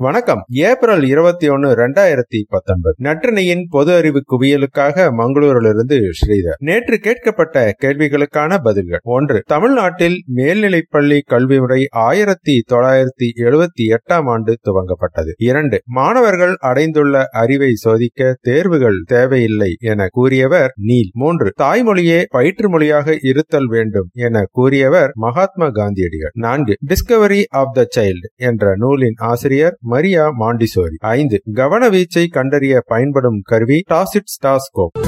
வணக்கம். ஏப்ரல் இருபத்தி ஒன்னு ரெண்டாயிரத்தி பத்தொன்பது. நற்றினையின் பொது அறிவு குவியலுக்காக மங்களூரிலிருந்து ஸ்ரீதர். நேற்று கேட்கப்பட்ட கேள்விகளுக்கான பதில்கள். ஒன்று தமிழ்நாட்டில் மேல்நிலைப்பள்ளி கல்வி முறை ஆயிரத்தி தொள்ளாயிரத்தி எழுபத்தி எட்டாம் ஆண்டு துவங்கப்பட்டது. இரண்டு மாணவர்கள் அடைந்துள்ள அறிவை சோதிக்க தேர்வுகள் தேவையில்லை என கூறியவர் நீல். மூன்று தாய்மொழியே பயிற்று மொழியாக இருத்தல் வேண்டும் என கூறியவர் மகாத்மா காந்தியடிகள். நான்கு டிஸ்கவரி ஆப் த சைல்டு என்ற நூலின் ஆசிரியர் மரியா மாண்டிசோரி. ஐந்து. கவன வீச்சை கண்டறிய பயன்படும் கருவி டாசிட் ஸ்டாஸ்கோப்.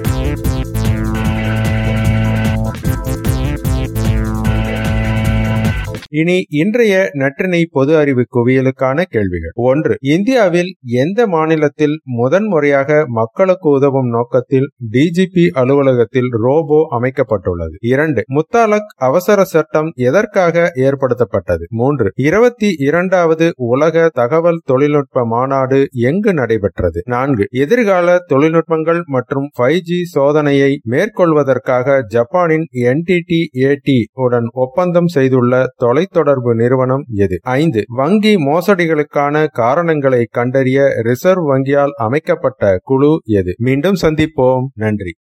இனி இன்றைய நற்றினை பொது அறிவு குவியலுக்கான கேள்விகள். ஒன்று இந்தியாவில் எந்த மாநிலத்தில் முதன்முறையாக மக்களுக்கு உதவும் நோக்கத்தில் டிஜிபி அலுவலகத்தில் ரோபோ அமைக்கப்பட்டுள்ளது? இரண்டு முத்தாலக் அவசர சட்டம் எதற்காக ஏற்படுத்தப்பட்டது? மூன்று இருபத்தி இரண்டாவது உலக தகவல் தொழில்நுட்ப மாநாடு எங்கு நடைபெற்றது? நான்கு எதிர்கால தொழில்நுட்பங்கள் மற்றும் ஃபைவ் ஜி சோதனையை மேற்கொள்வதற்காக ஜப்பானின் என்டிடி ஏடி உடன் ஒப்பந்தம் செய்துள்ள தொலை தொலைத்தொடர்பு நிறுவனம் எது? ஐந்து. வங்கி மோசடிகளுக்கான காரணங்களை கண்டறிய ரிசர்வ் வங்கியால் அமைக்கப்பட்ட குழு எது? மீண்டும் சந்திப்போம். நன்றி.